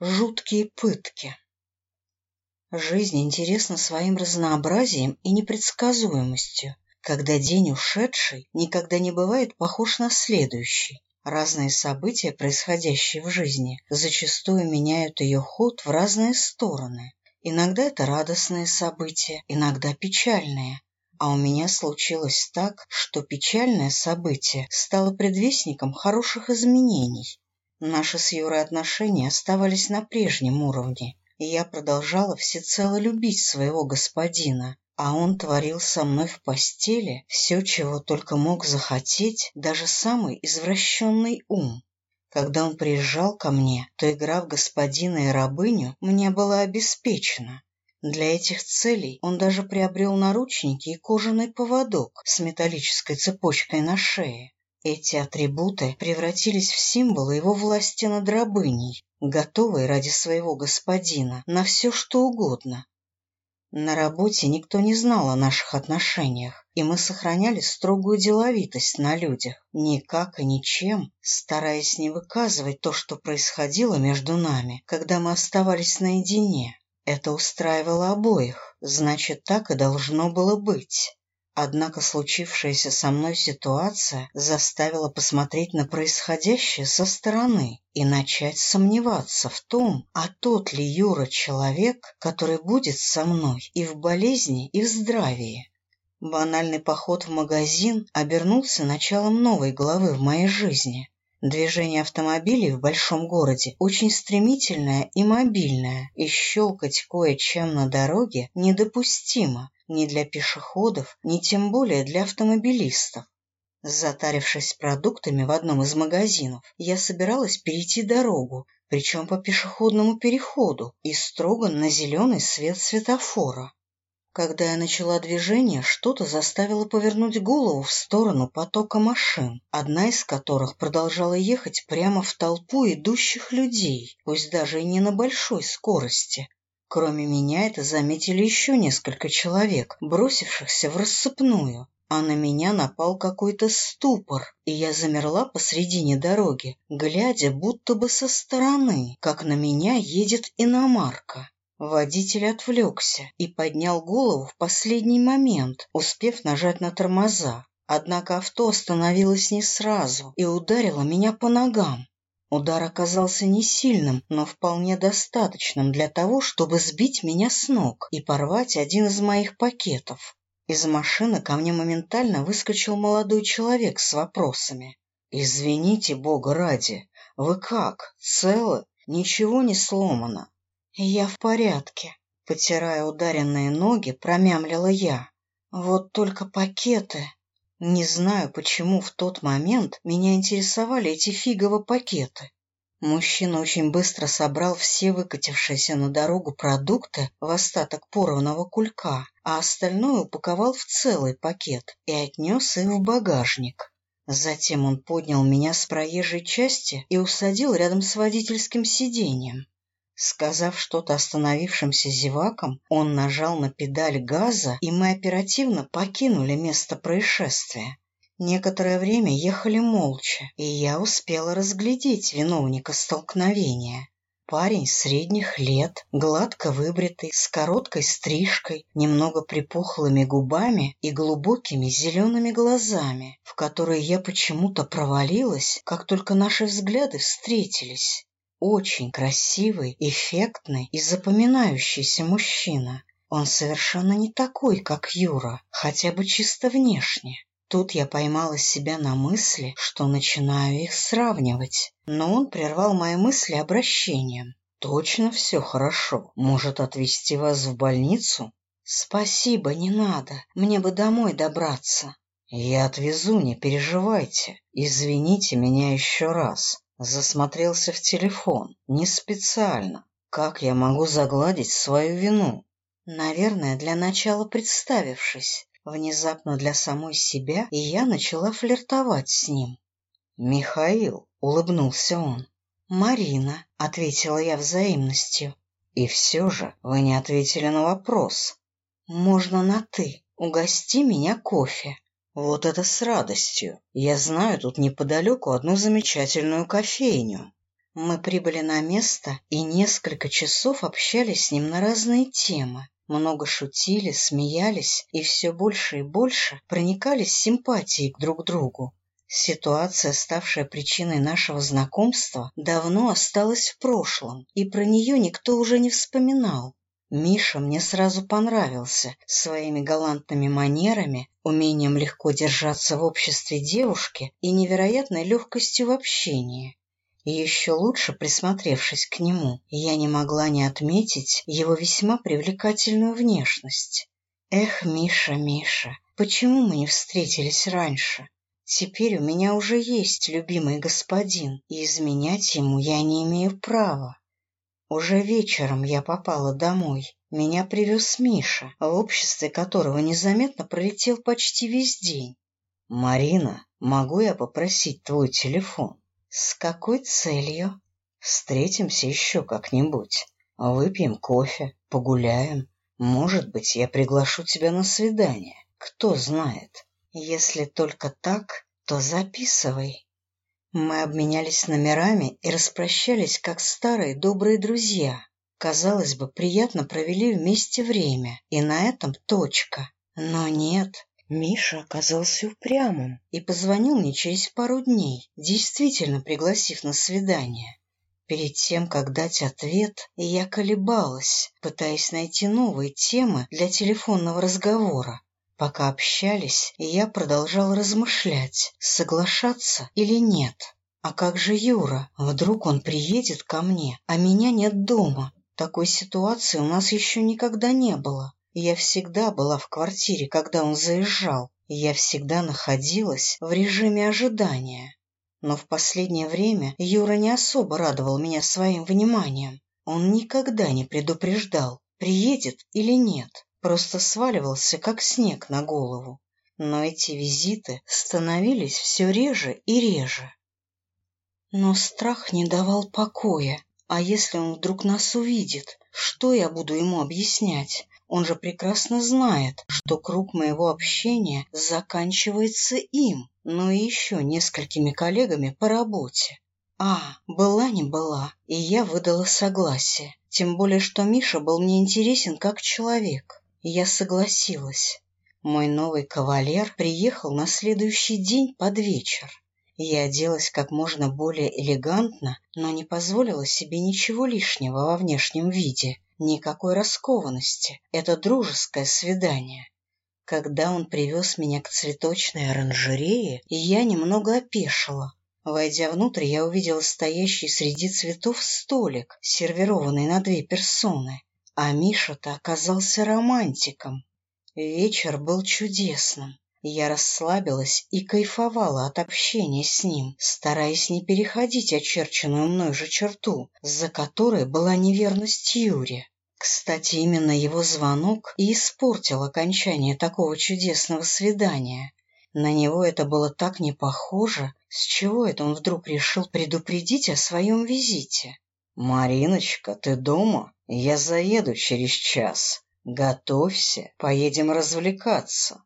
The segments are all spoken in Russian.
Жуткие пытки. Жизнь интересна своим разнообразием и непредсказуемостью, когда день ушедший никогда не бывает похож на следующий. Разные события, происходящие в жизни, зачастую меняют ее ход в разные стороны. Иногда это радостные события, иногда печальные. А у меня случилось так, что печальное событие стало предвестником хороших изменений. Наши с Юрой отношения оставались на прежнем уровне, и я продолжала всецело любить своего господина, а он творил со мной в постели все, чего только мог захотеть даже самый извращенный ум. Когда он приезжал ко мне, то игра в господина и рабыню мне была обеспечена. Для этих целей он даже приобрел наручники и кожаный поводок с металлической цепочкой на шее. Эти атрибуты превратились в символы его власти над рабыней, готовой ради своего господина на все что угодно. На работе никто не знал о наших отношениях, и мы сохраняли строгую деловитость на людях, никак и ничем, стараясь не выказывать то, что происходило между нами, когда мы оставались наедине. Это устраивало обоих, значит, так и должно было быть. Однако случившаяся со мной ситуация заставила посмотреть на происходящее со стороны и начать сомневаться в том, а тот ли Юра человек, который будет со мной и в болезни, и в здравии. Банальный поход в магазин обернулся началом новой главы в моей жизни. Движение автомобилей в большом городе очень стремительное и мобильное, и щелкать кое-чем на дороге недопустимо, ни для пешеходов, ни тем более для автомобилистов. Затарившись продуктами в одном из магазинов, я собиралась перейти дорогу, причем по пешеходному переходу и строго на зеленый свет светофора. Когда я начала движение, что-то заставило повернуть голову в сторону потока машин, одна из которых продолжала ехать прямо в толпу идущих людей, пусть даже и не на большой скорости. Кроме меня это заметили еще несколько человек, бросившихся в рассыпную, а на меня напал какой-то ступор, и я замерла посредине дороги, глядя будто бы со стороны, как на меня едет иномарка. Водитель отвлекся и поднял голову в последний момент, успев нажать на тормоза. Однако авто остановилось не сразу и ударило меня по ногам. Удар оказался не сильным, но вполне достаточным для того, чтобы сбить меня с ног и порвать один из моих пакетов. Из машины ко мне моментально выскочил молодой человек с вопросами. «Извините, Бога ради, вы как, целы? Ничего не сломано?» «Я в порядке», — потирая ударенные ноги, промямлила я. «Вот только пакеты...» Не знаю, почему в тот момент меня интересовали эти фиговые пакеты. Мужчина очень быстро собрал все выкатившиеся на дорогу продукты в остаток порванного кулька, а остальное упаковал в целый пакет и отнес их в багажник. Затем он поднял меня с проезжей части и усадил рядом с водительским сиденьем. Сказав что-то остановившимся зевакам, он нажал на педаль газа, и мы оперативно покинули место происшествия. Некоторое время ехали молча, и я успела разглядеть виновника столкновения. Парень средних лет, гладко выбритый, с короткой стрижкой, немного припухлыми губами и глубокими зелеными глазами, в которые я почему-то провалилась, как только наши взгляды встретились. Очень красивый, эффектный и запоминающийся мужчина. Он совершенно не такой, как Юра, хотя бы чисто внешне. Тут я поймала себя на мысли, что начинаю их сравнивать. Но он прервал мои мысли обращением. «Точно все хорошо. Может, отвезти вас в больницу?» «Спасибо, не надо. Мне бы домой добраться». «Я отвезу, не переживайте. Извините меня еще раз. Засмотрелся в телефон. Не специально. Как я могу загладить свою вину? Наверное, для начала представившись. Внезапно для самой себя, и я начала флиртовать с ним. «Михаил», — улыбнулся он. «Марина», — ответила я взаимностью. «И все же вы не ответили на вопрос». «Можно на «ты». Угости меня кофе». Вот это с радостью. Я знаю тут неподалеку одну замечательную кофейню. Мы прибыли на место и несколько часов общались с ним на разные темы. Много шутили, смеялись и все больше и больше проникались симпатией к друг другу. Ситуация, ставшая причиной нашего знакомства, давно осталась в прошлом, и про нее никто уже не вспоминал. Миша мне сразу понравился своими галантными манерами, умением легко держаться в обществе девушки и невероятной легкостью в общении. И еще лучше присмотревшись к нему, я не могла не отметить его весьма привлекательную внешность. Эх, Миша, Миша, почему мы не встретились раньше? Теперь у меня уже есть любимый господин, и изменять ему я не имею права. Уже вечером я попала домой. Меня привез Миша, в обществе которого незаметно пролетел почти весь день. «Марина, могу я попросить твой телефон?» «С какой целью?» «Встретимся еще как-нибудь. Выпьем кофе, погуляем. Может быть, я приглашу тебя на свидание. Кто знает. Если только так, то записывай». Мы обменялись номерами и распрощались, как старые добрые друзья. Казалось бы, приятно провели вместе время, и на этом точка. Но нет, Миша оказался упрямым и позвонил мне через пару дней, действительно пригласив на свидание. Перед тем, как дать ответ, я колебалась, пытаясь найти новые темы для телефонного разговора. Пока общались, я продолжал размышлять, соглашаться или нет. А как же Юра? Вдруг он приедет ко мне, а меня нет дома? Такой ситуации у нас еще никогда не было. Я всегда была в квартире, когда он заезжал. Я всегда находилась в режиме ожидания. Но в последнее время Юра не особо радовал меня своим вниманием. Он никогда не предупреждал, приедет или нет просто сваливался, как снег на голову. Но эти визиты становились все реже и реже. Но страх не давал покоя. А если он вдруг нас увидит, что я буду ему объяснять? Он же прекрасно знает, что круг моего общения заканчивается им, но и еще несколькими коллегами по работе. А, была не была, и я выдала согласие. Тем более, что Миша был мне интересен как человек я согласилась. Мой новый кавалер приехал на следующий день под вечер. Я оделась как можно более элегантно, но не позволила себе ничего лишнего во внешнем виде, никакой раскованности. Это дружеское свидание. Когда он привез меня к цветочной оранжерее, я немного опешила. Войдя внутрь, я увидела стоящий среди цветов столик, сервированный на две персоны. А Миша-то оказался романтиком. Вечер был чудесным. Я расслабилась и кайфовала от общения с ним, стараясь не переходить очерченную мной же черту, за которой была неверность Юре. Кстати, именно его звонок и испортил окончание такого чудесного свидания. На него это было так не похоже, с чего это он вдруг решил предупредить о своем визите. «Мариночка, ты дома? Я заеду через час. Готовься, поедем развлекаться».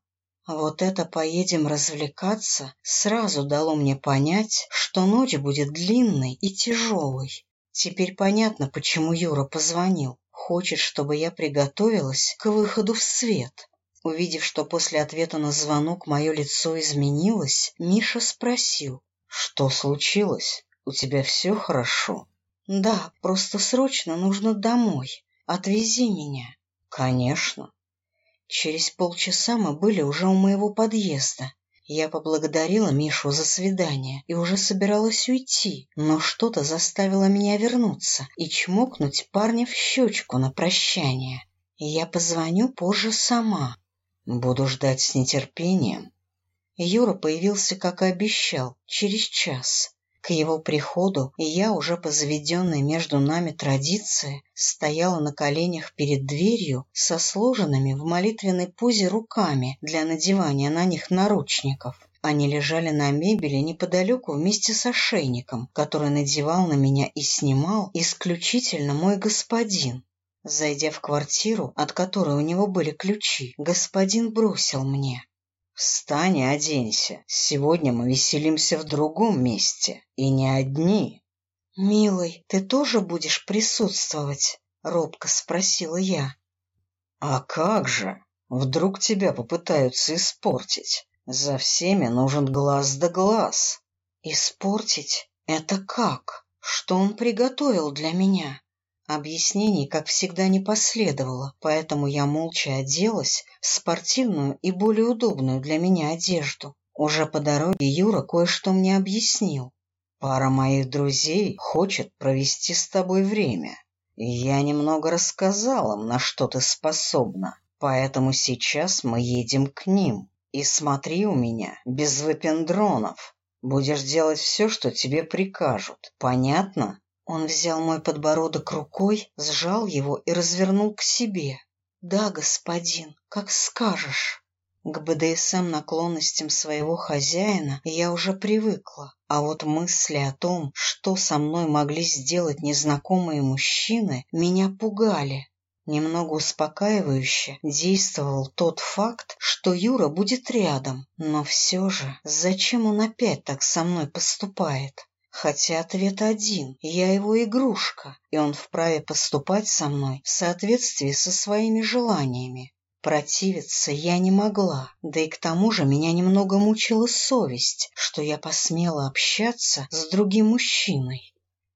Вот это «поедем развлекаться» сразу дало мне понять, что ночь будет длинной и тяжелой. Теперь понятно, почему Юра позвонил. Хочет, чтобы я приготовилась к выходу в свет. Увидев, что после ответа на звонок мое лицо изменилось, Миша спросил. «Что случилось? У тебя все хорошо?» «Да, просто срочно нужно домой. Отвези меня». «Конечно». Через полчаса мы были уже у моего подъезда. Я поблагодарила Мишу за свидание и уже собиралась уйти, но что-то заставило меня вернуться и чмокнуть парня в щечку на прощание. Я позвоню позже сама. Буду ждать с нетерпением. Юра появился, как и обещал, через час. К его приходу я, уже по заведенной между нами традиции, стояла на коленях перед дверью со сложенными в молитвенной позе руками для надевания на них наручников. Они лежали на мебели неподалеку вместе с ошейником, который надевал на меня и снимал исключительно мой господин. Зайдя в квартиру, от которой у него были ключи, господин бросил мне. Встань и оденься. Сегодня мы веселимся в другом месте. И не одни. «Милый, ты тоже будешь присутствовать?» — робко спросила я. «А как же? Вдруг тебя попытаются испортить? За всеми нужен глаз да глаз». «Испортить? Это как? Что он приготовил для меня?» Объяснений, как всегда, не последовало, поэтому я молча оделась спортивную и более удобную для меня одежду. Уже по дороге Юра кое-что мне объяснил. Пара моих друзей хочет провести с тобой время. Я немного рассказал им, на что ты способна, поэтому сейчас мы едем к ним. И смотри у меня, без выпендронов. Будешь делать все, что тебе прикажут. Понятно?» Он взял мой подбородок рукой, сжал его и развернул к себе. «Да, господин, как скажешь». К БДСМ наклонностям своего хозяина я уже привыкла, а вот мысли о том, что со мной могли сделать незнакомые мужчины, меня пугали. Немного успокаивающе действовал тот факт, что Юра будет рядом, но все же зачем он опять так со мной поступает? Хотя ответ один — я его игрушка, и он вправе поступать со мной в соответствии со своими желаниями. Противиться я не могла, да и к тому же меня немного мучила совесть, что я посмела общаться с другим мужчиной.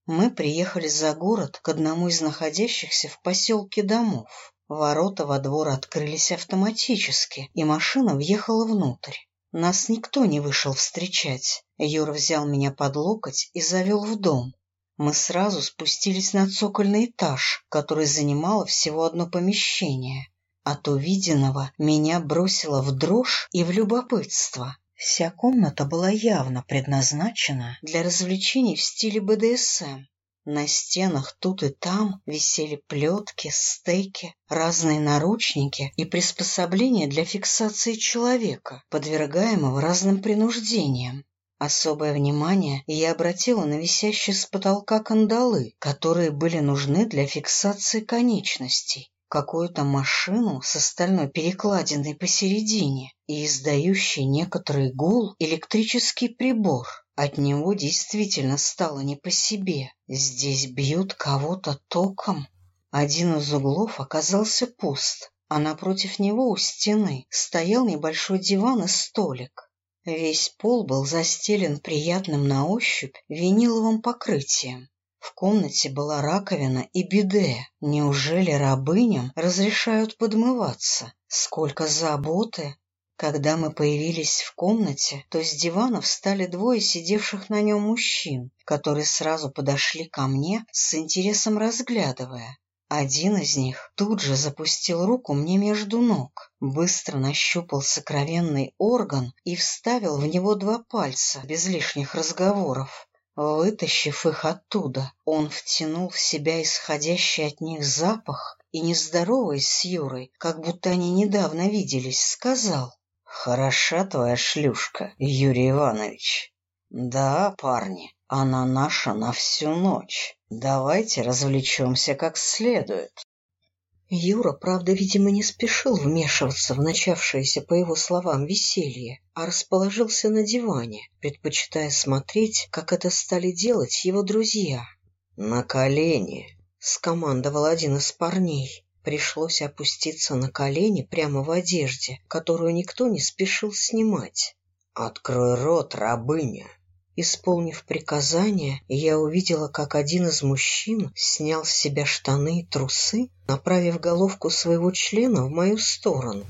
Мы приехали за город к одному из находящихся в поселке домов. Ворота во двор открылись автоматически, и машина въехала внутрь. Нас никто не вышел встречать. Юра взял меня под локоть и завел в дом. Мы сразу спустились на цокольный этаж, который занимало всего одно помещение. От увиденного меня бросило в дрожь и в любопытство. Вся комната была явно предназначена для развлечений в стиле БДСМ. На стенах тут и там висели плетки, стейки, разные наручники и приспособления для фиксации человека, подвергаемого разным принуждениям. Особое внимание я обратила на висящие с потолка кандалы, которые были нужны для фиксации конечностей какую-то машину с остальной перекладиной посередине и издающий некоторый гул электрический прибор. От него действительно стало не по себе. Здесь бьют кого-то током. Один из углов оказался пуст, а напротив него у стены стоял небольшой диван и столик. Весь пол был застелен приятным на ощупь виниловым покрытием. В комнате была раковина и биде. Неужели рабыням разрешают подмываться? Сколько заботы! Когда мы появились в комнате, то с дивана встали двое сидевших на нем мужчин, которые сразу подошли ко мне с интересом разглядывая. Один из них тут же запустил руку мне между ног, быстро нащупал сокровенный орган и вставил в него два пальца без лишних разговоров. Вытащив их оттуда, он втянул в себя исходящий от них запах и, не здороваясь с Юрой, как будто они недавно виделись, сказал «Хороша твоя шлюшка, Юрий Иванович». «Да, парни, она наша на всю ночь. Давайте развлечемся как следует». Юра, правда, видимо, не спешил вмешиваться в начавшееся, по его словам, веселье, а расположился на диване, предпочитая смотреть, как это стали делать его друзья. «На колени!» — скомандовал один из парней. Пришлось опуститься на колени прямо в одежде, которую никто не спешил снимать. «Открой рот, рабыня!» Исполнив приказание, я увидела, как один из мужчин снял с себя штаны и трусы, направив головку своего члена в мою сторону.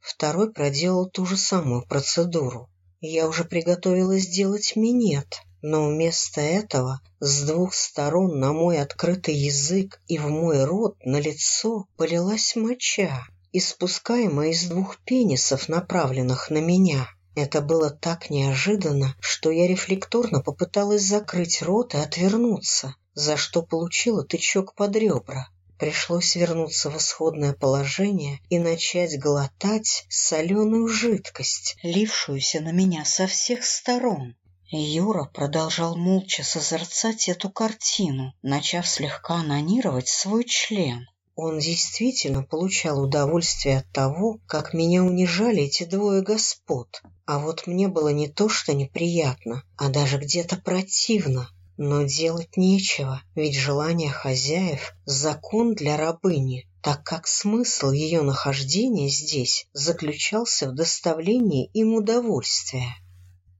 Второй проделал ту же самую процедуру. Я уже приготовилась сделать минет, но вместо этого с двух сторон на мой открытый язык и в мой рот на лицо полилась моча, испускаемая из двух пенисов, направленных на меня. Это было так неожиданно, что я рефлекторно попыталась закрыть рот и отвернуться, за что получила тычок под ребра. Пришлось вернуться в исходное положение и начать глотать соленую жидкость, лившуюся на меня со всех сторон. Юра продолжал молча созерцать эту картину, начав слегка анонировать свой член. Он действительно получал удовольствие от того, как меня унижали эти двое господ. А вот мне было не то что неприятно, а даже где-то противно. Но делать нечего, ведь желание хозяев — закон для рабыни, так как смысл ее нахождения здесь заключался в доставлении им удовольствия.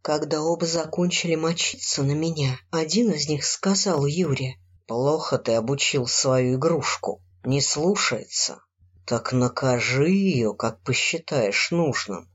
Когда оба закончили мочиться на меня, один из них сказал Юре, «Плохо ты обучил свою игрушку, не слушается. Так накажи ее, как посчитаешь нужным.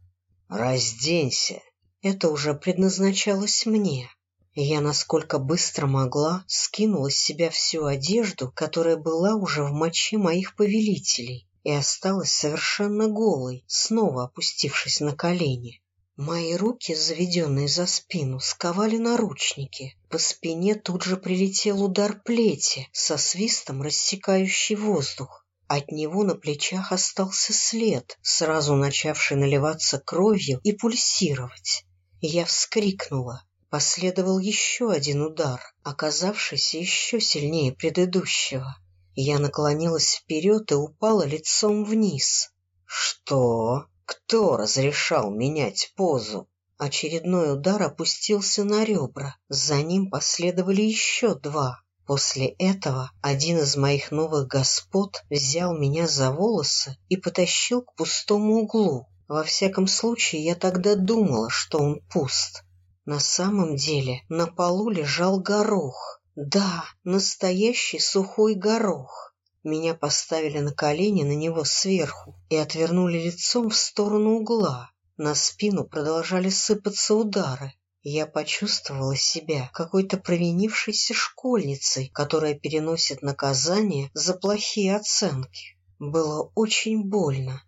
Разденься». Это уже предназначалось мне. Я, насколько быстро могла, скинула с себя всю одежду, которая была уже в моче моих повелителей, и осталась совершенно голой, снова опустившись на колени. Мои руки, заведенные за спину, сковали наручники. По спине тут же прилетел удар плети, со свистом рассекающий воздух. От него на плечах остался след, сразу начавший наливаться кровью и пульсировать. Я вскрикнула. Последовал еще один удар, оказавшийся еще сильнее предыдущего. Я наклонилась вперед и упала лицом вниз. «Что? Кто разрешал менять позу?» Очередной удар опустился на ребра. За ним последовали еще два. После этого один из моих новых господ взял меня за волосы и потащил к пустому углу. Во всяком случае, я тогда думала, что он пуст. На самом деле на полу лежал горох. Да, настоящий сухой горох. Меня поставили на колени на него сверху и отвернули лицом в сторону угла. На спину продолжали сыпаться удары. Я почувствовала себя какой-то провинившейся школьницей, которая переносит наказание за плохие оценки. Было очень больно.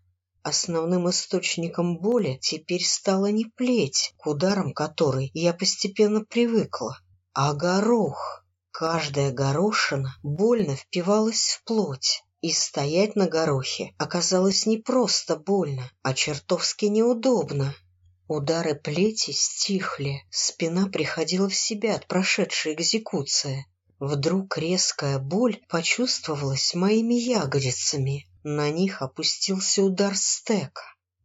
Основным источником боли теперь стала не плеть, к ударам которой я постепенно привыкла, а горох. Каждая горошина больно впивалась в плоть, и стоять на горохе оказалось не просто больно, а чертовски неудобно. Удары плети стихли, спина приходила в себя от прошедшей экзекуции. Вдруг резкая боль почувствовалась моими ягодицами. На них опустился удар стека.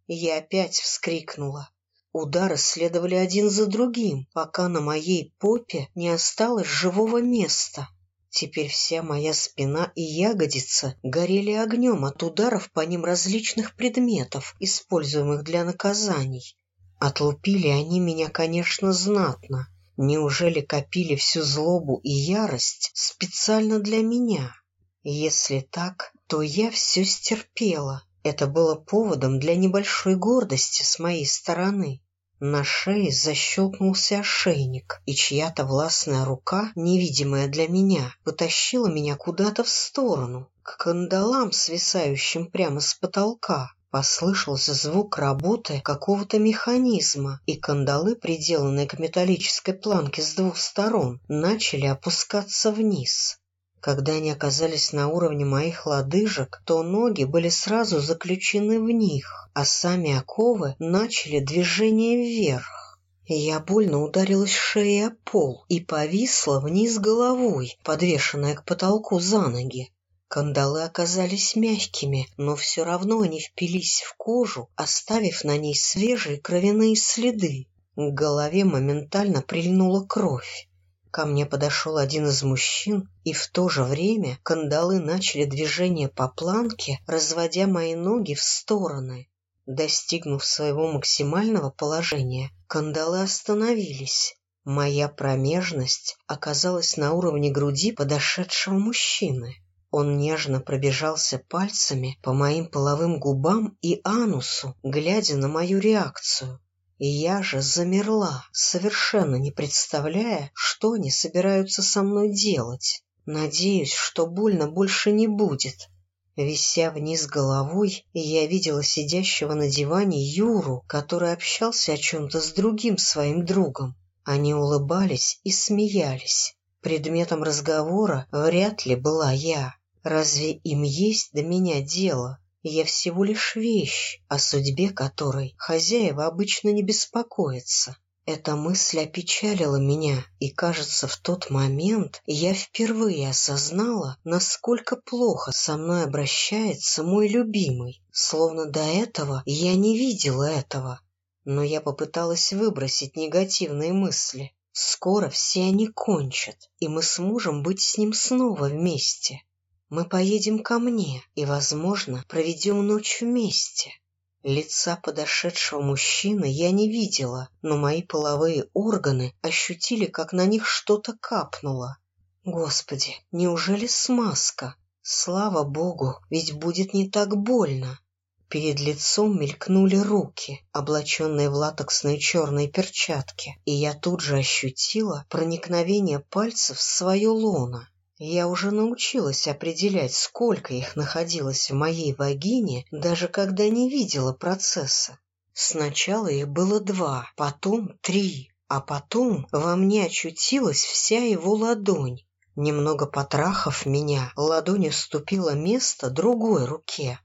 Я опять вскрикнула. Удары следовали один за другим, пока на моей попе не осталось живого места. Теперь вся моя спина и ягодица горели огнем от ударов по ним различных предметов, используемых для наказаний. Отлупили они меня, конечно, знатно. Неужели копили всю злобу и ярость специально для меня? Если так, то я все стерпела. Это было поводом для небольшой гордости с моей стороны. На шее защелкнулся ошейник, и чья-то властная рука, невидимая для меня, потащила меня куда-то в сторону, к кандалам, свисающим прямо с потолка. Послышался звук работы какого-то механизма, и кандалы, приделанные к металлической планке с двух сторон, начали опускаться вниз. Когда они оказались на уровне моих лодыжек, то ноги были сразу заключены в них, а сами оковы начали движение вверх. Я больно ударилась шеей о пол и повисла вниз головой, подвешенная к потолку за ноги. Кандалы оказались мягкими, но все равно они впились в кожу, оставив на ней свежие кровяные следы. К голове моментально прильнула кровь. Ко мне подошел один из мужчин, и в то же время кандалы начали движение по планке, разводя мои ноги в стороны. Достигнув своего максимального положения, кандалы остановились. Моя промежность оказалась на уровне груди подошедшего мужчины. Он нежно пробежался пальцами по моим половым губам и анусу, глядя на мою реакцию. И я же замерла, совершенно не представляя, что они собираются со мной делать. Надеюсь, что больно больше не будет. Вися вниз головой, я видела сидящего на диване Юру, который общался о чем-то с другим своим другом. Они улыбались и смеялись. Предметом разговора вряд ли была я. Разве им есть до меня дело? Я всего лишь вещь, о судьбе которой хозяева обычно не беспокоятся. Эта мысль опечалила меня, и, кажется, в тот момент я впервые осознала, насколько плохо со мной обращается мой любимый, словно до этого я не видела этого. Но я попыталась выбросить негативные мысли. Скоро все они кончат, и мы сможем быть с ним снова вместе. Мы поедем ко мне и, возможно, проведем ночь вместе. Лица подошедшего мужчины я не видела, но мои половые органы ощутили, как на них что-то капнуло. Господи, неужели смазка? Слава богу, ведь будет не так больно. Перед лицом мелькнули руки, облаченные в латексные черные перчатки, и я тут же ощутила проникновение пальцев в свое лоно. Я уже научилась определять, сколько их находилось в моей вагине, даже когда не видела процесса. Сначала их было два, потом три, а потом во мне очутилась вся его ладонь. Немного потрахав меня, ладонь уступила место другой руке.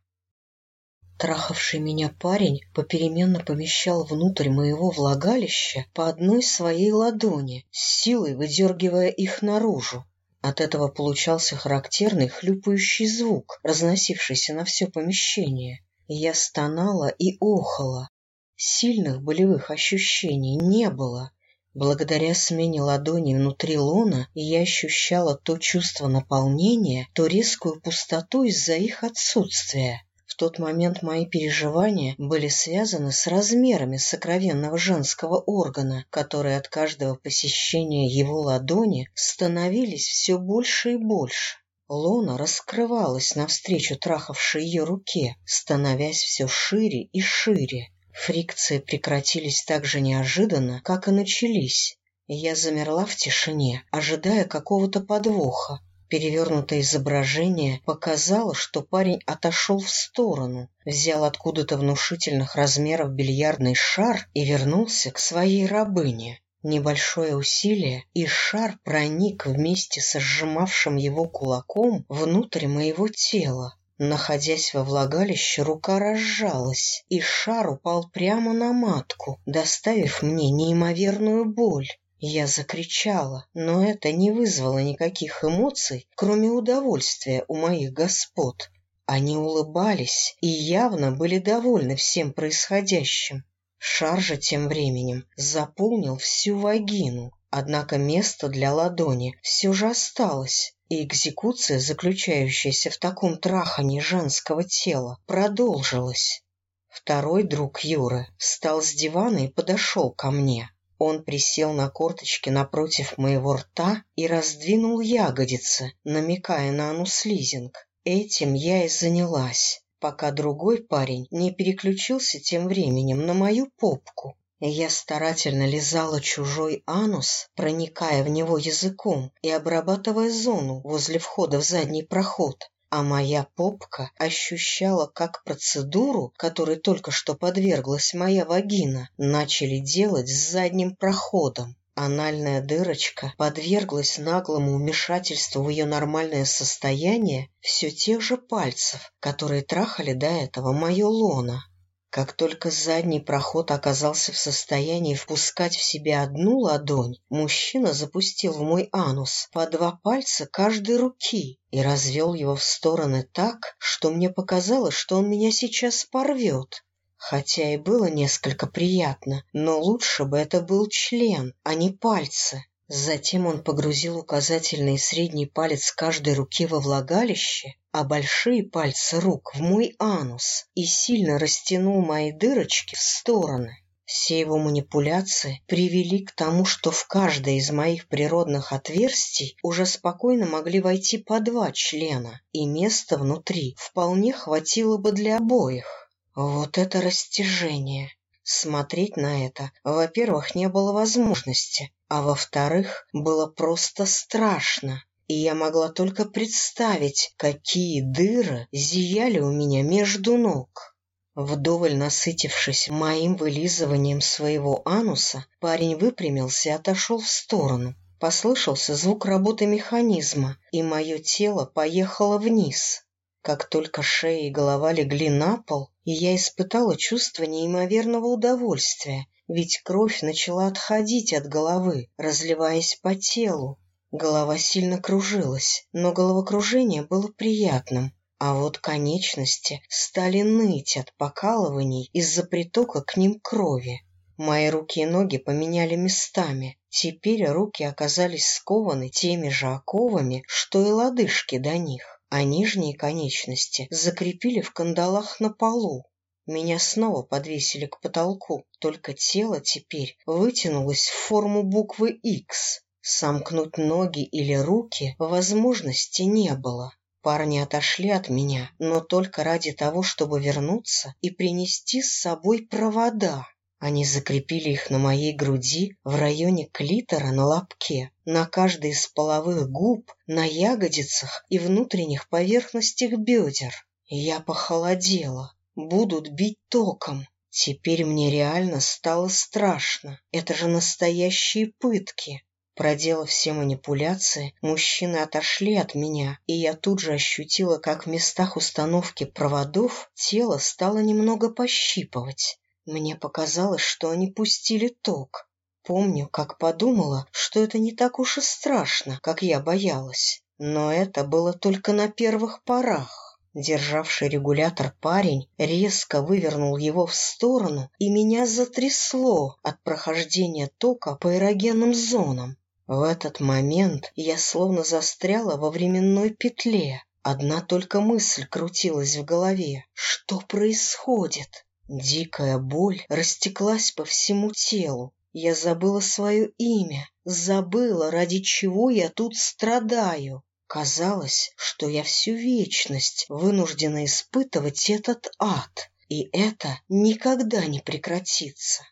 Трахавший меня парень попеременно помещал внутрь моего влагалища по одной своей ладони, силой выдергивая их наружу. От этого получался характерный хлюпающий звук, разносившийся на все помещение. Я стонала и охала. Сильных болевых ощущений не было. Благодаря смене ладони внутри лона я ощущала то чувство наполнения, то резкую пустоту из-за их отсутствия. В тот момент мои переживания были связаны с размерами сокровенного женского органа, которые от каждого посещения его ладони становились все больше и больше. Лона раскрывалась навстречу трахавшей ее руке, становясь все шире и шире. Фрикции прекратились так же неожиданно, как и начались. Я замерла в тишине, ожидая какого-то подвоха, Перевернутое изображение показало, что парень отошел в сторону, взял откуда-то внушительных размеров бильярдный шар и вернулся к своей рабыне. Небольшое усилие, и шар проник вместе со сжимавшим его кулаком внутрь моего тела. Находясь во влагалище, рука разжалась, и шар упал прямо на матку, доставив мне неимоверную боль. Я закричала, но это не вызвало никаких эмоций, кроме удовольствия у моих господ. Они улыбались и явно были довольны всем происходящим. Шар же тем временем заполнил всю вагину, однако место для ладони все же осталось, и экзекуция, заключающаяся в таком трахании женского тела, продолжилась. Второй друг Юры встал с дивана и подошел ко мне. Он присел на корточки напротив моего рта и раздвинул ягодицы, намекая на ануслизинг. Этим я и занялась, пока другой парень не переключился тем временем на мою попку. Я старательно лизала чужой анус, проникая в него языком и обрабатывая зону возле входа в задний проход а моя попка ощущала, как процедуру, которой только что подверглась моя вагина, начали делать с задним проходом. Анальная дырочка подверглась наглому вмешательству в ее нормальное состояние все тех же пальцев, которые трахали до этого мое лоно. Как только задний проход оказался в состоянии впускать в себя одну ладонь, мужчина запустил в мой анус по два пальца каждой руки и развел его в стороны так, что мне показалось, что он меня сейчас порвет. Хотя и было несколько приятно, но лучше бы это был член, а не пальцы. Затем он погрузил указательный и средний палец каждой руки во влагалище, а большие пальцы рук в мой анус и сильно растянул мои дырочки в стороны. Все его манипуляции привели к тому, что в каждое из моих природных отверстий уже спокойно могли войти по два члена, и места внутри вполне хватило бы для обоих. Вот это растяжение! Смотреть на это, во-первых, не было возможности, а во-вторых, было просто страшно, и я могла только представить, какие дыры зияли у меня между ног. Вдоволь насытившись моим вылизыванием своего ануса, парень выпрямился и отошел в сторону. Послышался звук работы механизма, и мое тело поехало вниз. Как только шея и голова легли на пол, и я испытала чувство неимоверного удовольствия, ведь кровь начала отходить от головы, разливаясь по телу. Голова сильно кружилась, но головокружение было приятным, а вот конечности стали ныть от покалываний из-за притока к ним крови. Мои руки и ноги поменяли местами. Теперь руки оказались скованы теми же оковами, что и лодыжки до них, а нижние конечности закрепили в кандалах на полу. Меня снова подвесили к потолку, только тело теперь вытянулось в форму буквы «Х». Сомкнуть ноги или руки возможности не было. Парни отошли от меня, но только ради того, чтобы вернуться и принести с собой провода. Они закрепили их на моей груди, в районе клитора на лобке, на каждой из половых губ, на ягодицах и внутренних поверхностях бедер. Я похолодела. Будут бить током. Теперь мне реально стало страшно. Это же настоящие пытки. Проделав все манипуляции, мужчины отошли от меня, и я тут же ощутила, как в местах установки проводов тело стало немного пощипывать. Мне показалось, что они пустили ток. Помню, как подумала, что это не так уж и страшно, как я боялась. Но это было только на первых порах. Державший регулятор парень резко вывернул его в сторону, и меня затрясло от прохождения тока по эрогенным зонам. В этот момент я словно застряла во временной петле. Одна только мысль крутилась в голове. Что происходит? Дикая боль растеклась по всему телу. Я забыла свое имя, забыла, ради чего я тут страдаю. Казалось, что я всю вечность вынуждена испытывать этот ад, и это никогда не прекратится.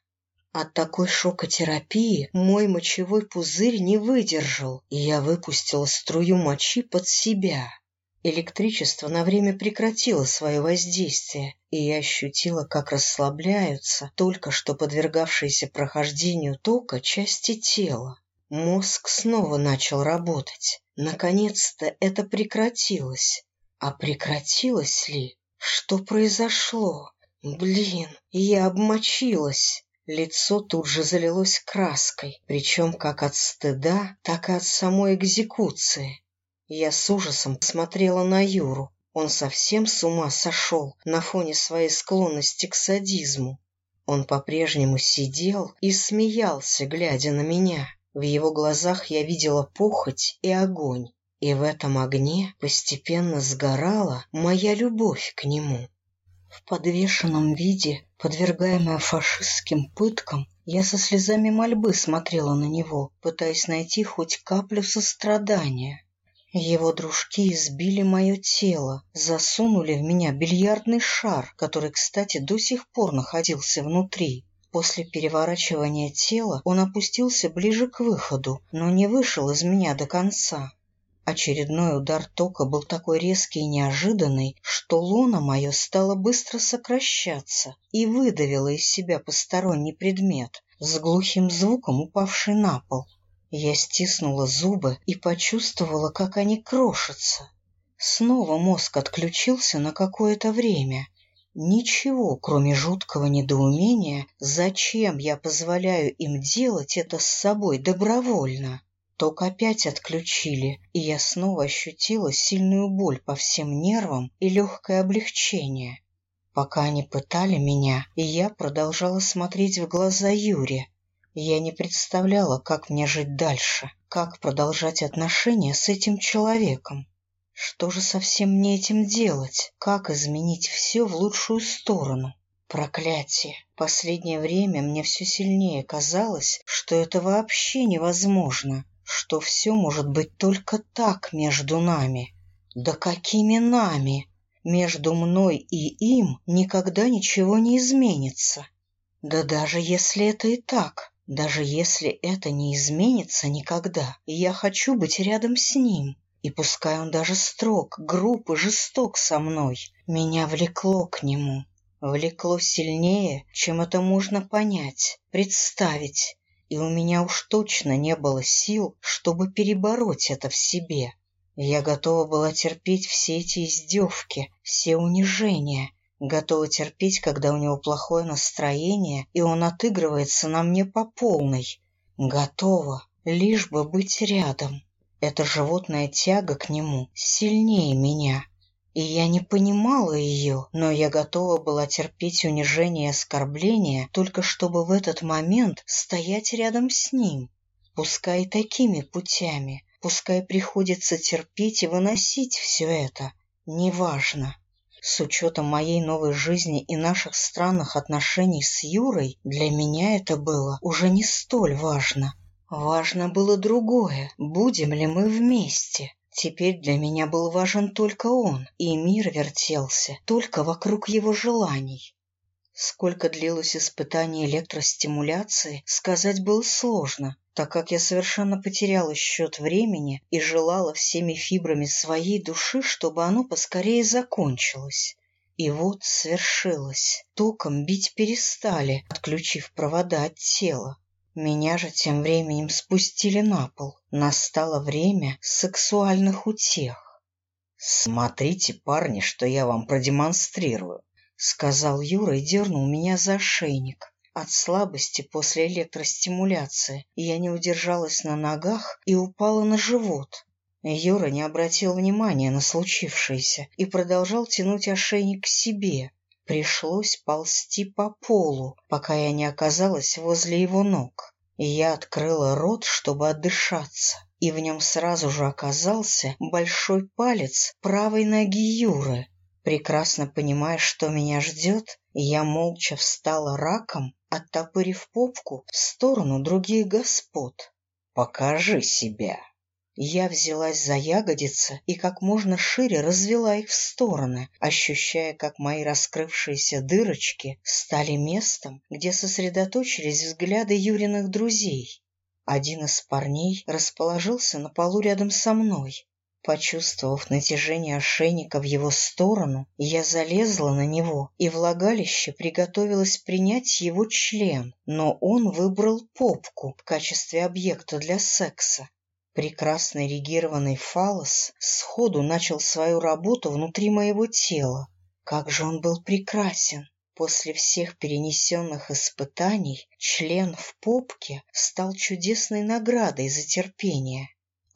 От такой шокотерапии мой мочевой пузырь не выдержал, и я выпустила струю мочи под себя. Электричество на время прекратило свое воздействие, и я ощутила, как расслабляются только что подвергавшиеся прохождению тока части тела. Мозг снова начал работать. Наконец-то это прекратилось. А прекратилось ли? Что произошло? Блин, я обмочилась. Лицо тут же залилось краской, причем как от стыда, так и от самой экзекуции. Я с ужасом смотрела на Юру. Он совсем с ума сошел на фоне своей склонности к садизму. Он по-прежнему сидел и смеялся, глядя на меня. В его глазах я видела похоть и огонь, и в этом огне постепенно сгорала моя любовь к нему. В подвешенном виде, подвергаемая фашистским пыткам, я со слезами мольбы смотрела на него, пытаясь найти хоть каплю сострадания. Его дружки избили мое тело, засунули в меня бильярдный шар, который, кстати, до сих пор находился внутри. После переворачивания тела он опустился ближе к выходу, но не вышел из меня до конца. Очередной удар тока был такой резкий и неожиданный, что луна мое стало быстро сокращаться и выдавило из себя посторонний предмет, с глухим звуком упавший на пол. Я стиснула зубы и почувствовала, как они крошатся. Снова мозг отключился на какое-то время. Ничего, кроме жуткого недоумения, зачем я позволяю им делать это с собой добровольно. Ток опять отключили, и я снова ощутила сильную боль по всем нервам и легкое облегчение. Пока они пытали меня, и я продолжала смотреть в глаза Юре, я не представляла, как мне жить дальше, как продолжать отношения с этим человеком. Что же со всем мне этим делать? Как изменить все в лучшую сторону? Проклятие! Последнее время мне все сильнее казалось, что это вообще невозможно, что все может быть только так между нами. Да какими нами? Между мной и им никогда ничего не изменится. Да даже если это и так, даже если это не изменится никогда, я хочу быть рядом с ним, и пускай он даже строг, груб и жесток со мной, меня влекло к нему. Влекло сильнее, чем это можно понять, представить, и у меня уж точно не было сил, чтобы перебороть это в себе. Я готова была терпеть все эти издевки, все унижения, готова терпеть, когда у него плохое настроение, и он отыгрывается на мне по полной. Готова, лишь бы быть рядом. Эта животная тяга к нему сильнее меня. И я не понимала ее, но я готова была терпеть унижение и оскорбления, только чтобы в этот момент стоять рядом с ним. Пускай такими путями, пускай приходится терпеть и выносить все это, неважно. С учетом моей новой жизни и наших странных отношений с Юрой, для меня это было уже не столь важно. Важно было другое, будем ли мы вместе. Теперь для меня был важен только он, и мир вертелся только вокруг его желаний. Сколько длилось испытание электростимуляции, сказать было сложно, так как я совершенно потеряла счет времени и желала всеми фибрами своей души, чтобы оно поскорее закончилось. И вот свершилось. Током бить перестали, отключив провода от тела. Меня же тем временем спустили на пол. Настало время сексуальных утех. «Смотрите, парни, что я вам продемонстрирую», — сказал Юра и дернул меня за ошейник. От слабости после электростимуляции я не удержалась на ногах и упала на живот. Юра не обратил внимания на случившееся и продолжал тянуть ошейник к себе. Пришлось ползти по полу, пока я не оказалась возле его ног. Я открыла рот, чтобы отдышаться, и в нем сразу же оказался большой палец правой ноги Юры. Прекрасно понимая, что меня ждет, я молча встала раком оттопырив попку в сторону других господ. «Покажи себя!» Я взялась за ягодицы и как можно шире развела их в стороны, ощущая, как мои раскрывшиеся дырочки стали местом, где сосредоточились взгляды Юриных друзей. Один из парней расположился на полу рядом со мной, Почувствовав натяжение ошейника в его сторону, я залезла на него и влагалище приготовилась принять его член, но он выбрал попку в качестве объекта для секса. Прекрасно регированный фалос сходу начал свою работу внутри моего тела. Как же он был прекрасен! После всех перенесенных испытаний член в попке стал чудесной наградой за терпение.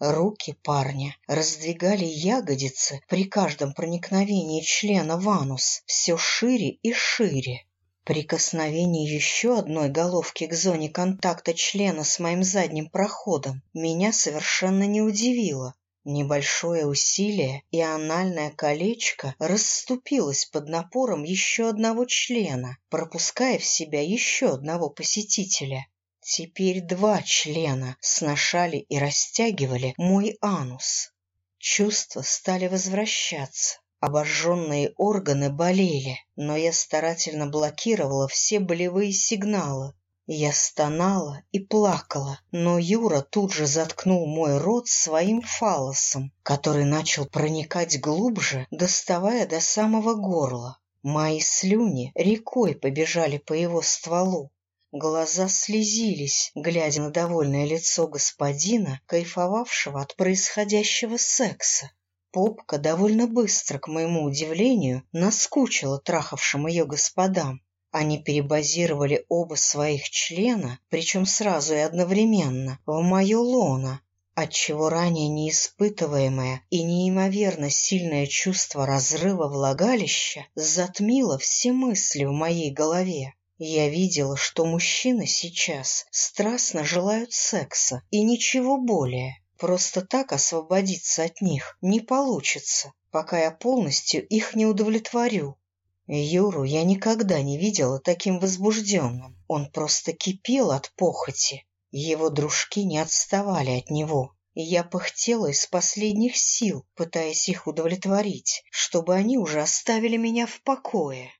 Руки парня раздвигали ягодицы при каждом проникновении члена в анус все шире и шире. Прикосновение еще одной головки к зоне контакта члена с моим задним проходом меня совершенно не удивило. Небольшое усилие, и анальное колечко расступилось под напором еще одного члена, пропуская в себя еще одного посетителя. Теперь два члена сношали и растягивали мой анус. Чувства стали возвращаться. Обожженные органы болели, но я старательно блокировала все болевые сигналы. Я стонала и плакала, но Юра тут же заткнул мой рот своим фалосом, который начал проникать глубже, доставая до самого горла. Мои слюни рекой побежали по его стволу. Глаза слезились, глядя на довольное лицо господина, кайфовавшего от происходящего секса. Попка довольно быстро, к моему удивлению, наскучила трахавшим ее господам. Они перебазировали оба своих члена, причем сразу и одновременно, в мое лоно, отчего ранее неиспытываемое и неимоверно сильное чувство разрыва влагалища затмило все мысли в моей голове. Я видела, что мужчины сейчас страстно желают секса и ничего более. Просто так освободиться от них не получится, пока я полностью их не удовлетворю. Юру я никогда не видела таким возбужденным. Он просто кипел от похоти. Его дружки не отставали от него, и я пыхтела из последних сил, пытаясь их удовлетворить, чтобы они уже оставили меня в покое.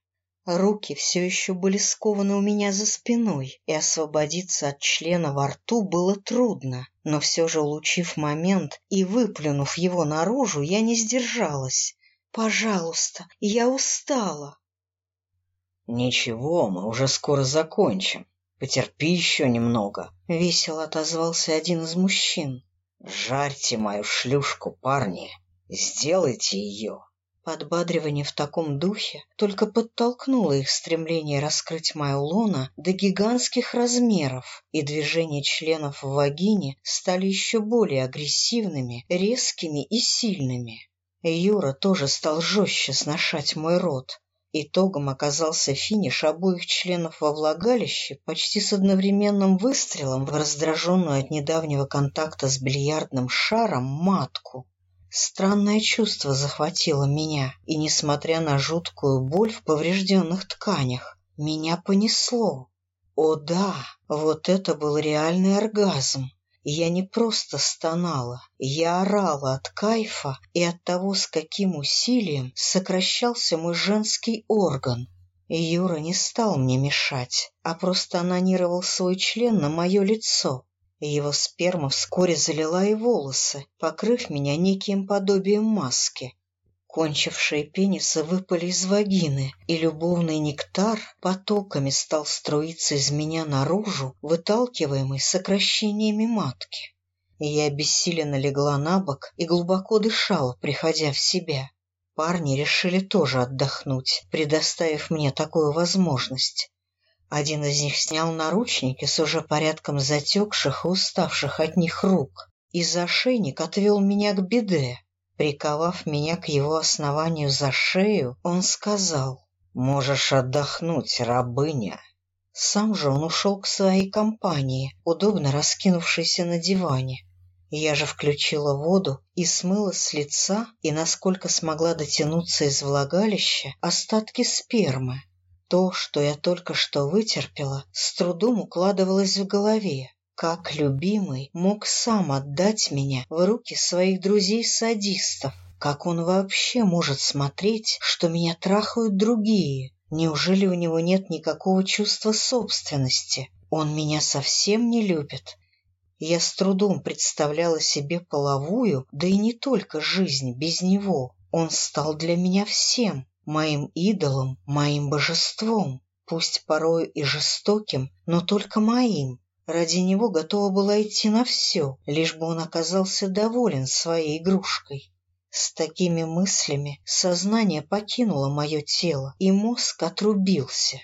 Руки все еще были скованы у меня за спиной, и освободиться от члена во рту было трудно, но все же, улучив момент и выплюнув его наружу, я не сдержалась. «Пожалуйста, я устала!» «Ничего, мы уже скоро закончим. Потерпи еще немного», — весело отозвался один из мужчин. «Жарьте мою шлюшку, парни, сделайте ее». Подбадривание в таком духе только подтолкнуло их стремление раскрыть мою лоно до гигантских размеров, и движения членов в вагине стали еще более агрессивными, резкими и сильными. Юра тоже стал жестче сношать мой рот. Итогом оказался финиш обоих членов во влагалище почти с одновременным выстрелом в раздраженную от недавнего контакта с бильярдным шаром матку. Странное чувство захватило меня, и, несмотря на жуткую боль в поврежденных тканях, меня понесло. О да, вот это был реальный оргазм. Я не просто стонала, я орала от кайфа и от того, с каким усилием сокращался мой женский орган. Юра не стал мне мешать, а просто анонировал свой член на мое лицо. Его сперма вскоре залила и волосы, покрыв меня неким подобием маски. Кончившие пенисы выпали из вагины, и любовный нектар потоками стал струиться из меня наружу, выталкиваемый сокращениями матки. Я бессиленно легла на бок и глубоко дышала, приходя в себя. Парни решили тоже отдохнуть, предоставив мне такую возможность. Один из них снял наручники с уже порядком затекших и уставших от них рук, и за шейник отвел меня к беде. Приковав меня к его основанию за шею, он сказал, «Можешь отдохнуть, рабыня». Сам же он ушел к своей компании, удобно раскинувшейся на диване. Я же включила воду и смыла с лица и, насколько смогла дотянуться из влагалища, остатки спермы. То, что я только что вытерпела, с трудом укладывалось в голове. Как любимый мог сам отдать меня в руки своих друзей-садистов? Как он вообще может смотреть, что меня трахают другие? Неужели у него нет никакого чувства собственности? Он меня совсем не любит. Я с трудом представляла себе половую, да и не только жизнь без него. Он стал для меня всем моим идолом, моим божеством, пусть порою и жестоким, но только моим. Ради него готова была идти на все, лишь бы он оказался доволен своей игрушкой. С такими мыслями сознание покинуло мое тело, и мозг отрубился.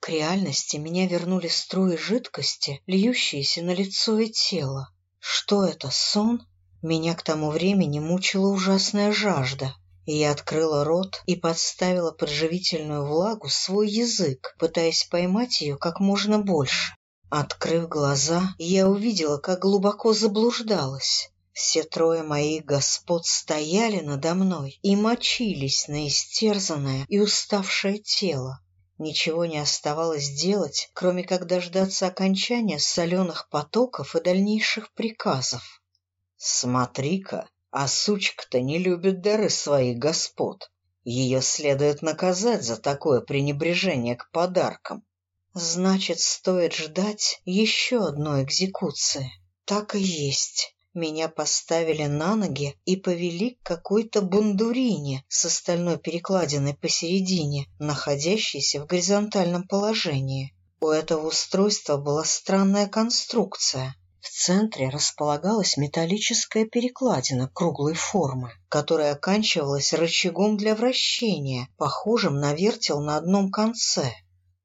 К реальности меня вернули струи жидкости, льющиеся на лицо и тело. Что это, сон? Меня к тому времени мучила ужасная жажда. Я открыла рот и подставила под живительную влагу свой язык, пытаясь поймать ее как можно больше. Открыв глаза, я увидела, как глубоко заблуждалась. Все трое моих господ стояли надо мной и мочились на истерзанное и уставшее тело. Ничего не оставалось делать, кроме как дождаться окончания соленых потоков и дальнейших приказов. «Смотри-ка, а сучка-то не любит дары своих господ. Ее следует наказать за такое пренебрежение к подаркам. Значит, стоит ждать еще одной экзекуции. Так и есть. Меня поставили на ноги и повели к какой-то бундурине с остальной перекладиной посередине, находящейся в горизонтальном положении. У этого устройства была странная конструкция. В центре располагалась металлическая перекладина круглой формы, которая оканчивалась рычагом для вращения, похожим на вертел на одном конце.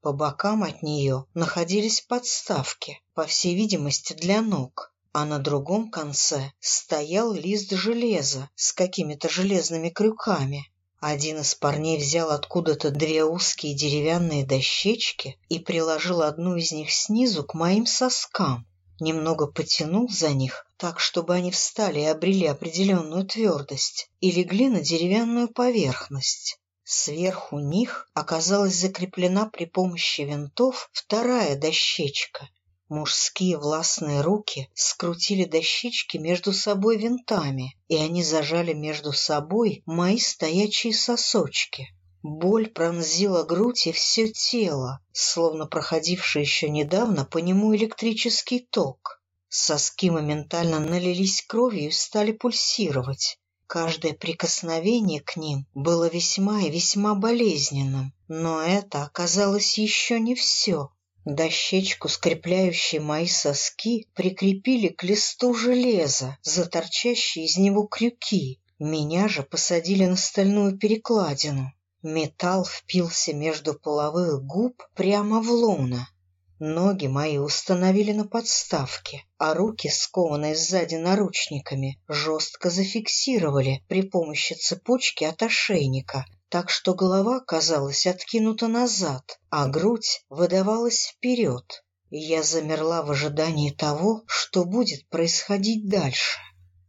По бокам от нее находились подставки, по всей видимости, для ног, а на другом конце стоял лист железа с какими-то железными крюками. Один из парней взял откуда-то две узкие деревянные дощечки и приложил одну из них снизу к моим соскам немного потянул за них, так, чтобы они встали и обрели определенную твердость, и легли на деревянную поверхность. Сверху них оказалась закреплена при помощи винтов вторая дощечка. Мужские властные руки скрутили дощечки между собой винтами, и они зажали между собой мои стоячие сосочки. Боль пронзила грудь и все тело, словно проходивший еще недавно по нему электрический ток. Соски моментально налились кровью и стали пульсировать. Каждое прикосновение к ним было весьма и весьма болезненным, но это оказалось еще не все. Дощечку, скрепляющую мои соски, прикрепили к листу железа, за из него крюки. Меня же посадили на стальную перекладину. Металл впился между половых губ прямо в луна. Ноги мои установили на подставке, а руки, скованные сзади наручниками, жестко зафиксировали при помощи цепочки от ошейника, так что голова казалась откинута назад, а грудь выдавалась вперед. Я замерла в ожидании того, что будет происходить дальше.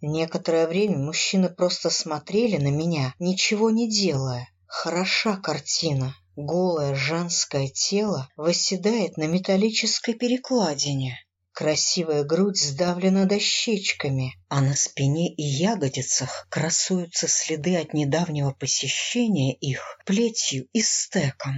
Некоторое время мужчины просто смотрели на меня, ничего не делая. Хороша картина. Голое женское тело восседает на металлической перекладине. Красивая грудь сдавлена дощечками, а на спине и ягодицах красуются следы от недавнего посещения их плетью и стеком.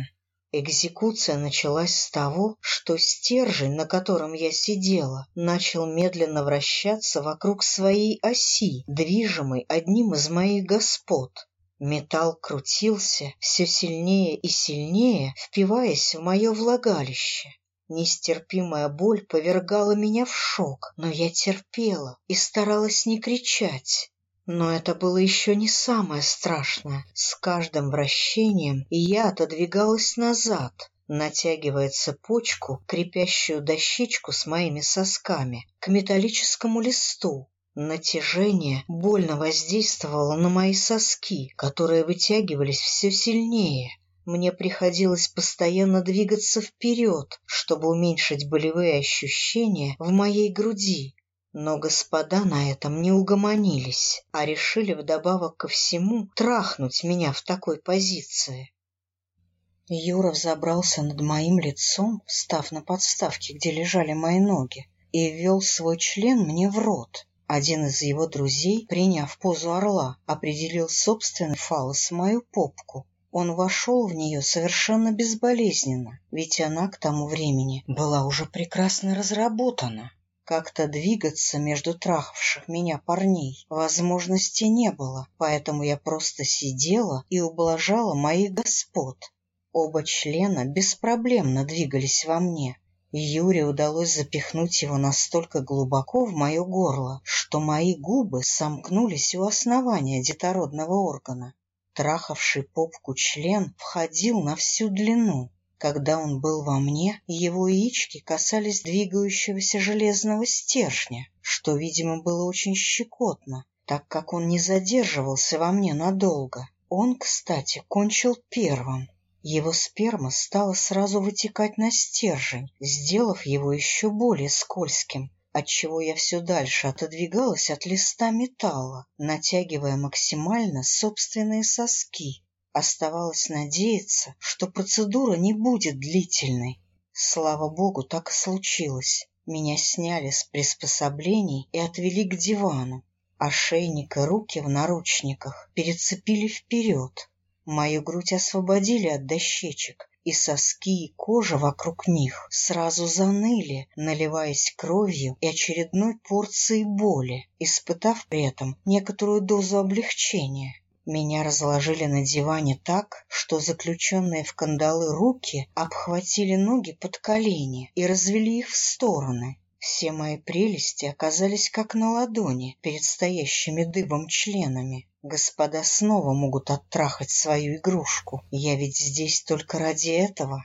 Экзекуция началась с того, что стержень, на котором я сидела, начал медленно вращаться вокруг своей оси, движимой одним из моих господ. Металл крутился все сильнее и сильнее, впиваясь в мое влагалище. Нестерпимая боль повергала меня в шок, но я терпела и старалась не кричать. Но это было еще не самое страшное. С каждым вращением я отодвигалась назад, натягивая цепочку, крепящую дощечку с моими сосками, к металлическому листу. Натяжение больно воздействовало на мои соски, которые вытягивались все сильнее. Мне приходилось постоянно двигаться вперед, чтобы уменьшить болевые ощущения в моей груди. Но господа на этом не угомонились, а решили вдобавок ко всему трахнуть меня в такой позиции. Юра взобрался над моим лицом, встав на подставке, где лежали мои ноги, и ввел свой член мне в рот. Один из его друзей, приняв позу орла, определил собственный фалос мою попку. Он вошел в нее совершенно безболезненно, ведь она к тому времени была уже прекрасно разработана. Как-то двигаться между трахавших меня парней возможности не было, поэтому я просто сидела и ублажала моих господ. Оба члена беспроблемно двигались во мне, Юре удалось запихнуть его настолько глубоко в мое горло, что мои губы сомкнулись у основания детородного органа. Трахавший попку член входил на всю длину. Когда он был во мне, его яички касались двигающегося железного стержня, что, видимо, было очень щекотно, так как он не задерживался во мне надолго. Он, кстати, кончил первым. Его сперма стала сразу вытекать на стержень, сделав его еще более скользким, отчего я все дальше отодвигалась от листа металла, натягивая максимально собственные соски. Оставалось надеяться, что процедура не будет длительной. Слава богу, так и случилось. Меня сняли с приспособлений и отвели к дивану. Ошейник и руки в наручниках перецепили вперед, Мою грудь освободили от дощечек, и соски и кожа вокруг них сразу заныли, наливаясь кровью и очередной порцией боли, испытав при этом некоторую дозу облегчения. Меня разложили на диване так, что заключенные в кандалы руки обхватили ноги под колени и развели их в стороны. Все мои прелести оказались как на ладони перед стоящими дыбом членами. Господа снова могут оттрахать свою игрушку. Я ведь здесь только ради этого.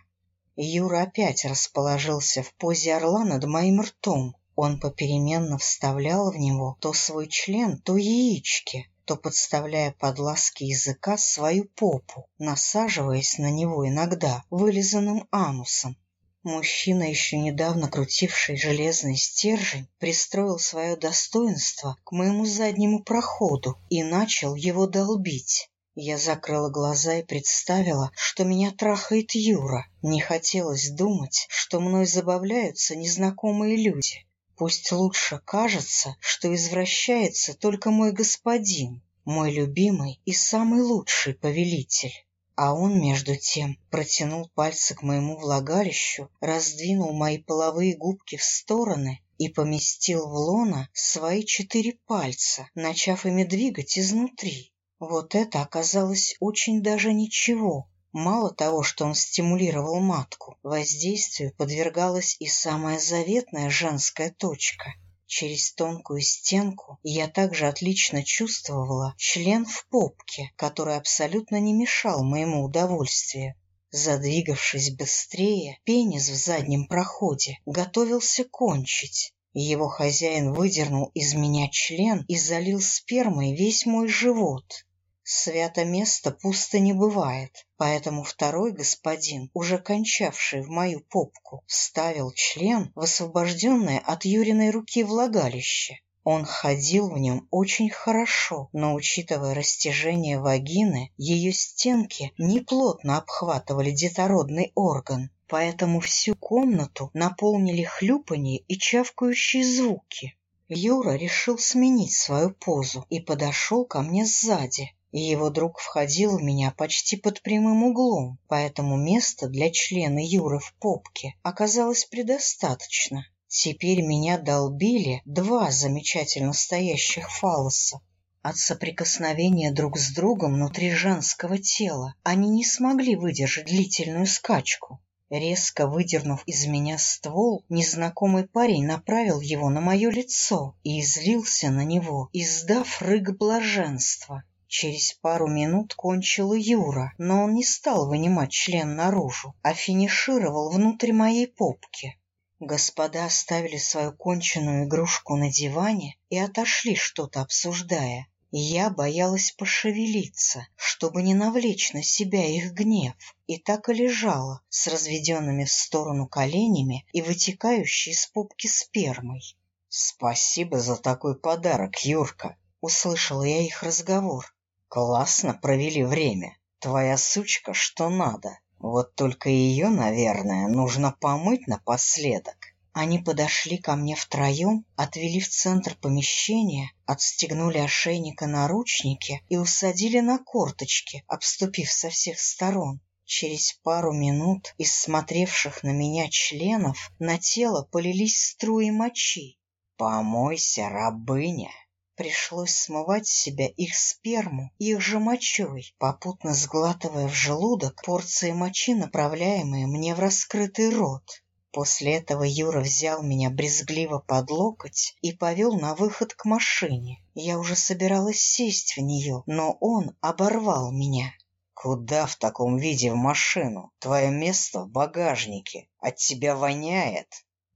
Юра опять расположился в позе орла над моим ртом. Он попеременно вставлял в него то свой член, то яички, то подставляя под ласки языка свою попу, насаживаясь на него иногда вылизанным анусом. Мужчина, еще недавно крутивший железный стержень, пристроил свое достоинство к моему заднему проходу и начал его долбить. Я закрыла глаза и представила, что меня трахает Юра. Не хотелось думать, что мной забавляются незнакомые люди. Пусть лучше кажется, что извращается только мой господин, мой любимый и самый лучший повелитель. А он, между тем, протянул пальцы к моему влагалищу, раздвинул мои половые губки в стороны и поместил в лона свои четыре пальца, начав ими двигать изнутри. Вот это оказалось очень даже ничего. Мало того, что он стимулировал матку, воздействию подвергалась и самая заветная женская точка Через тонкую стенку я также отлично чувствовала член в попке, который абсолютно не мешал моему удовольствию. Задвигавшись быстрее, пенис в заднем проходе готовился кончить. Его хозяин выдернул из меня член и залил спермой весь мой живот. Свято место пусто не бывает, поэтому второй господин, уже кончавший в мою попку, вставил член в освобожденное от Юриной руки влагалище. Он ходил в нем очень хорошо, но, учитывая растяжение вагины, ее стенки неплотно обхватывали детородный орган, поэтому всю комнату наполнили хлюпанье и чавкающие звуки. Юра решил сменить свою позу и подошел ко мне сзади, и его друг входил в меня почти под прямым углом, поэтому места для члена Юры в попке оказалось предостаточно. Теперь меня долбили два замечательно стоящих фалоса. От соприкосновения друг с другом внутри женского тела они не смогли выдержать длительную скачку. Резко выдернув из меня ствол, незнакомый парень направил его на мое лицо и излился на него, издав рык блаженства. Через пару минут кончила Юра, но он не стал вынимать член наружу, а финишировал внутрь моей попки. Господа оставили свою конченую игрушку на диване и отошли, что-то обсуждая. Я боялась пошевелиться, чтобы не навлечь на себя их гнев, и так и лежала с разведенными в сторону коленями и вытекающей из попки спермой. — Спасибо за такой подарок, Юрка! — услышала я их разговор. — Классно провели время. Твоя сучка что надо. Вот только ее, наверное, нужно помыть напоследок. Они подошли ко мне втроем, отвели в центр помещения, отстегнули ошейника наручники и усадили на корточки, обступив со всех сторон. Через пару минут из смотревших на меня членов на тело полились струи мочи. «Помойся, рабыня!» Пришлось смывать с себя их сперму, их же мочой, попутно сглатывая в желудок порции мочи, направляемые мне в раскрытый рот. После этого Юра взял меня брезгливо под локоть и повел на выход к машине. Я уже собиралась сесть в нее, но он оборвал меня. «Куда в таком виде в машину? Твое место в багажнике. От тебя воняет».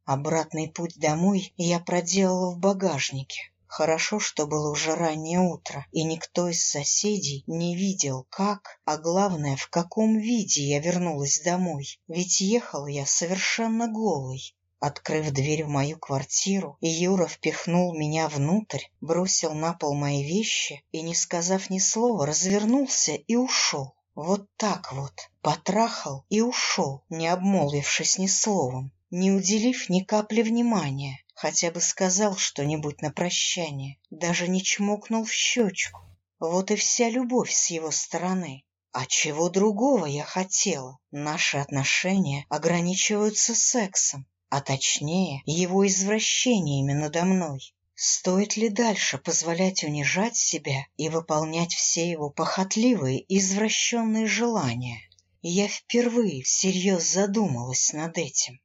Обратный путь домой я проделала в багажнике. Хорошо, что было уже раннее утро, и никто из соседей не видел, как, а главное, в каком виде я вернулась домой, ведь ехал я совершенно голой. Открыв дверь в мою квартиру, Юра впихнул меня внутрь, бросил на пол мои вещи и, не сказав ни слова, развернулся и ушел. Вот так вот, потрахал и ушел, не обмолвившись ни словом, не уделив ни капли внимания хотя бы сказал что-нибудь на прощание, даже не чмокнул в щечку. Вот и вся любовь с его стороны. А чего другого я хотела? Наши отношения ограничиваются сексом, а точнее его извращениями надо мной. Стоит ли дальше позволять унижать себя и выполнять все его похотливые извращенные желания? Я впервые всерьез задумалась над этим.